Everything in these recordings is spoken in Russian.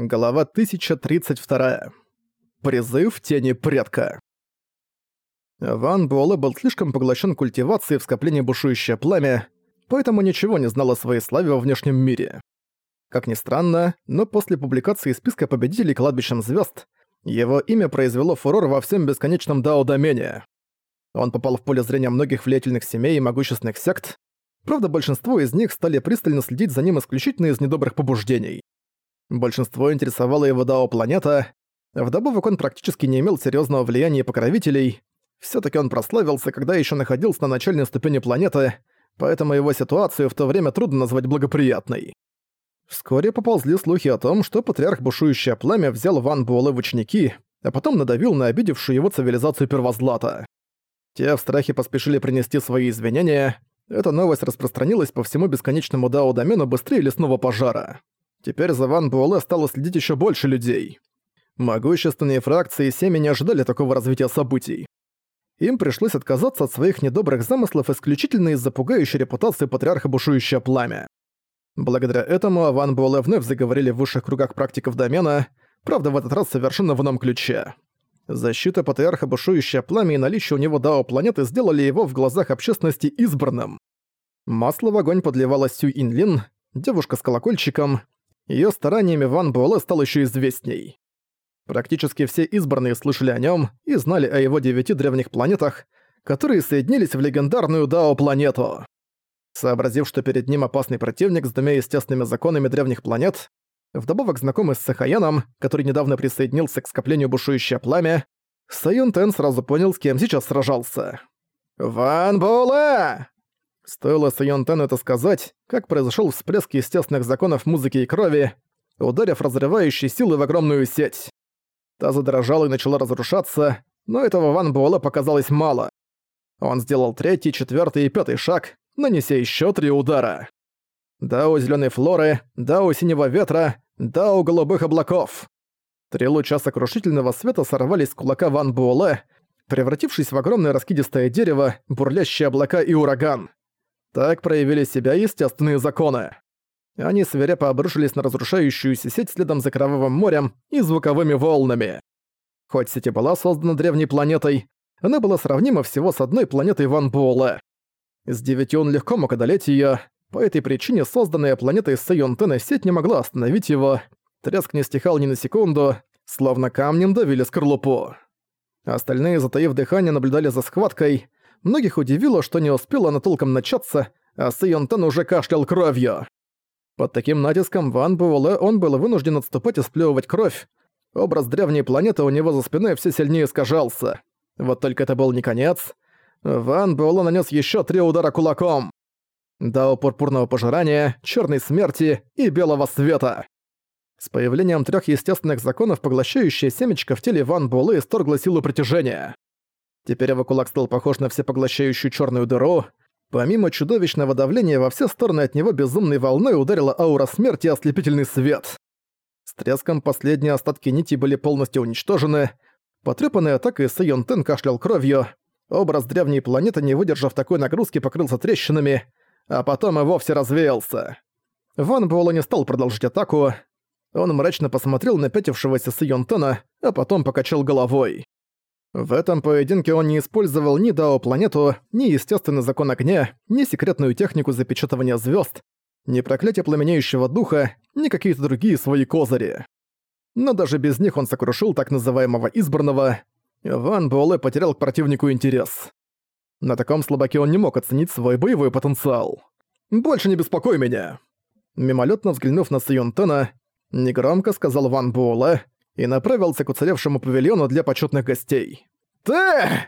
Глава 1032. Призыв тени предка. Ван Буэлэ был слишком поглощен культивацией в скоплении бушующее пламя, поэтому ничего не знал о своей славе во внешнем мире. Как ни странно, но после публикации списка победителей кладбищем звезд его имя произвело фурор во всем бесконечном Дао-домене. Он попал в поле зрения многих влиятельных семей и могущественных сект, правда большинство из них стали пристально следить за ним исключительно из недобрых побуждений. Большинство интересовало его Дао-планета, вдобавок он практически не имел серьезного влияния покровителей, все таки он прославился, когда еще находился на начальной ступени планеты, поэтому его ситуацию в то время трудно назвать благоприятной. Вскоре поползли слухи о том, что патриарх Бушующее Пламя взял Ван Буэлэ в ученики, а потом надавил на обидевшую его цивилизацию Первозлата. Те в страхе поспешили принести свои извинения, эта новость распространилась по всему бесконечному Дао-домену быстрее лесного пожара. Теперь за Ван Буэлэ стало следить еще больше людей. Могущественные фракции и семьи не ожидали такого развития событий. Им пришлось отказаться от своих недобрых замыслов исключительно из-за пугающей репутации патриарха Бушующее Пламя. Благодаря этому о Ван Буэлэ вновь заговорили в высших кругах практиков домена, правда в этот раз совершенно в ином ключе. Защита патриарха Бушующее Пламя и наличие у него Дао планеты сделали его в глазах общественности избранным. Масло в огонь подливала Сю Инлин, девушка с колокольчиком, Её стараниями Ван Буэлэ стал ещё известней. Практически все избранные слышали о нём и знали о его девяти древних планетах, которые соединились в легендарную Дао-планету. Сообразив, что перед ним опасный противник с двумя естественными законами древних планет, вдобавок знакомый с Сахаяном, который недавно присоединился к скоплению бушующее пламя, Сайон Тен сразу понял, с кем сейчас сражался. «Ван Буэлэ!» Стоило Сайон Тену это сказать, как произошел всплеск естественных законов музыки и крови, ударив разрывающей силы в огромную сеть. Та задрожала и начала разрушаться, но этого Ван Буэлла показалось мало. Он сделал третий, четвертый и пятый шаг, нанеся еще три удара. Дао зеленой флоры, дао синего ветра, дао голубых облаков. Три луча сокрушительного света сорвались с кулака Ван Буэлэ, превратившись в огромное раскидистое дерево, бурлящие облака и ураган. Так проявили себя естественные законы. Они свирепо обрушились на разрушающуюся сеть следом за Кровавым морем и звуковыми волнами. Хоть сеть и была создана древней планетой, она была сравнима всего с одной планетой Ван Буэлэ. С девяти он легко мог одолеть её, по этой причине созданная планетой Сэйонтена сеть не могла остановить его, треск не стихал ни на секунду, словно камнем давили скорлупу. Остальные, затаив дыхание, наблюдали за схваткой, Многих удивило, что не успела она толком начаться, а Сэйонтан уже кашлял кровью. Под таким натиском Ван Буэлэ он был вынужден отступать и сплёвывать кровь. Образ древней планеты у него за спиной все сильнее искажался. Вот только это был не конец. Ван Буэлэ нанес еще три удара кулаком. Дао пурпурного пожирания, черной смерти и белого света. С появлением трех естественных законов поглощающее семечко в теле Ван Буэлэ исторгло силу притяжения. Теперь его кулак стал похож на всепоглощающую черную дыру. Помимо чудовищного давления, во все стороны от него безумной волной ударила аура смерти и ослепительный свет. С треском последние остатки нити были полностью уничтожены. Потрепанной атакой Сэйон Тен кашлял кровью. Образ древней планеты, не выдержав такой нагрузки, покрылся трещинами, а потом и вовсе развеялся. Ван Буэлла не стал продолжить атаку. Он мрачно посмотрел на пятившегося Сэйон Тена, а потом покачал головой. В этом поединке он не использовал ни Дао-планету, ни естественный закон огня, ни секретную технику запечатывания звезд, ни проклятие пламенеющего духа, ни какие-то другие свои козыри. Но даже без них он сокрушил так называемого избранного. Ван Буэлэ потерял к противнику интерес. На таком слабаке он не мог оценить свой боевой потенциал. «Больше не беспокой меня!» Мимолетно взглянув на Сайонтена, негромко сказал Ван Буэлэ, и направился к уцелевшему павильону для почетных гостей. «Ты!»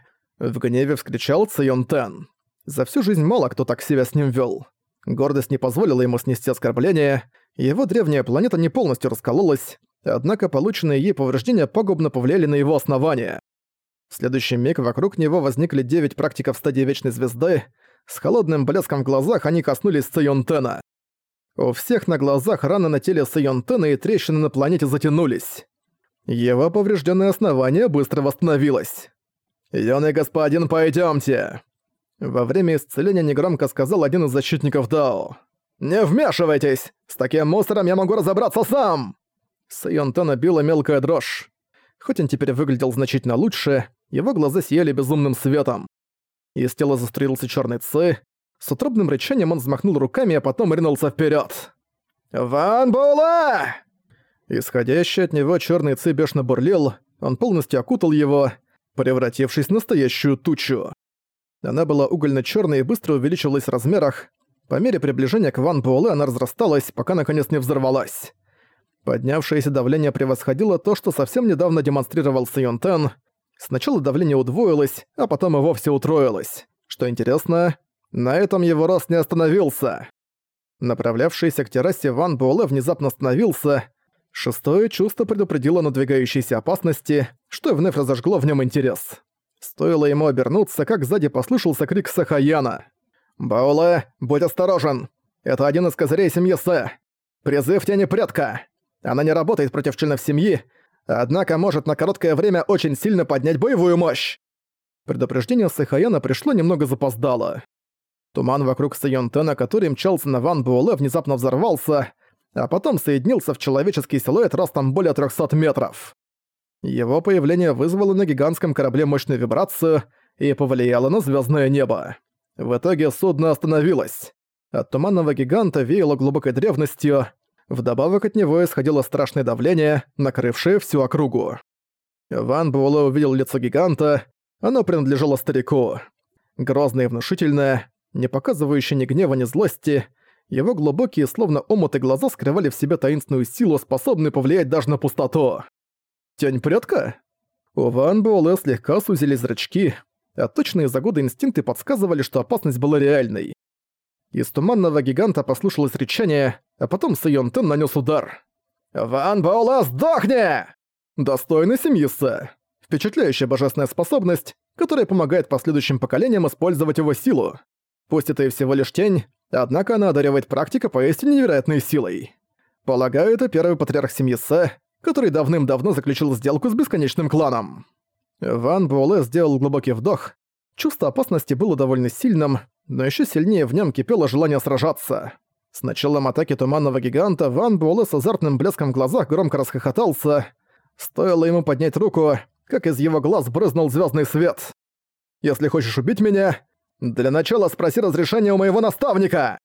— в гневе вскричал Цион Тен. За всю жизнь мало кто так себя с ним вел. Гордость не позволила ему снести оскорбление, его древняя планета не полностью раскололась, однако полученные ей повреждения пагубно повлияли на его основание. В следующий миг вокруг него возникли девять практиков стадии Вечной Звезды, с холодным блеском в глазах они коснулись Тена. У всех на глазах раны на теле Тена и трещины на планете затянулись. Его поврежденное основание быстро восстановилось. «Юный господин, пойдемте. Во время исцеления негромко сказал один из защитников Дао. «Не вмешивайтесь! С таким мусором я могу разобраться сам!» Сайонтана била мелкая дрожь. Хоть он теперь выглядел значительно лучше, его глаза сияли безумным светом. Из тела застроился черный ци. С утробным рычанием он взмахнул руками, а потом ринулся вперед. «Ван Була!» Исходящий от него черный ци бешено бурлил, он полностью окутал его, превратившись в настоящую тучу. Она была угольно черной и быстро увеличивалась в размерах. По мере приближения к Ван Буэлэ она разрасталась, пока наконец не взорвалась. Поднявшееся давление превосходило то, что совсем недавно демонстрировал Сайон Тен. Сначала давление удвоилось, а потом и вовсе утроилось. Что интересно, на этом его рост не остановился. Направлявшийся к террасе Ван Буэлэ внезапно остановился. Шестое чувство предупредило надвигающейся опасности, что вновь разожгло в нем интерес. Стоило ему обернуться, как сзади послышался крик Сахаяна. «Бауле, будь осторожен! Это один из козырей семьи Сэ! Призыв тени предка! Она не работает против членов семьи, однако может на короткое время очень сильно поднять боевую мощь!» Предупреждение Сахаяна пришло немного запоздало. Туман вокруг Сайонтена, который мчался на Ван Буэлэ, внезапно взорвался, а потом соединился в человеческий силуэт ростом более 300 метров. Его появление вызвало на гигантском корабле мощную вибрацию и повлияло на звездное небо. В итоге судно остановилось. От туманного гиганта веяло глубокой древностью, вдобавок от него исходило страшное давление, накрывшее всю округу. Ван Буэлэ увидел лицо гиганта, оно принадлежало старику. Грозное и внушительное, не показывающее ни гнева, ни злости, его глубокие, словно омуты глаза скрывали в себе таинственную силу, способную повлиять даже на пустоту. Тень предка? У Ван Буэлэ слегка сузились зрачки, а точные за годы инстинкты подсказывали, что опасность была реальной. Из туманного гиганта послушалось речание, а потом Сайон Тен нанес удар. «Ван Буэлэ, сдохни!» Достойный семьи Сэ. Впечатляющая божественная способность, которая помогает последующим поколениям использовать его силу. Пусть это и всего лишь тень, однако она одаривает практика поистине невероятной силой. Полагаю, это первый патриарх семьи Сэ, который давным-давно заключил сделку с бесконечным кланом. Ван Буэлэ сделал глубокий вдох. Чувство опасности было довольно сильным, но еще сильнее в нем кипело желание сражаться. С началом атаки туманного гиганта Ван Буэлэ с азартным блеском в глазах громко расхохотался. Стоило ему поднять руку, как из его глаз брызнул звездный свет. «Если хочешь убить меня, для начала спроси разрешения у моего наставника!»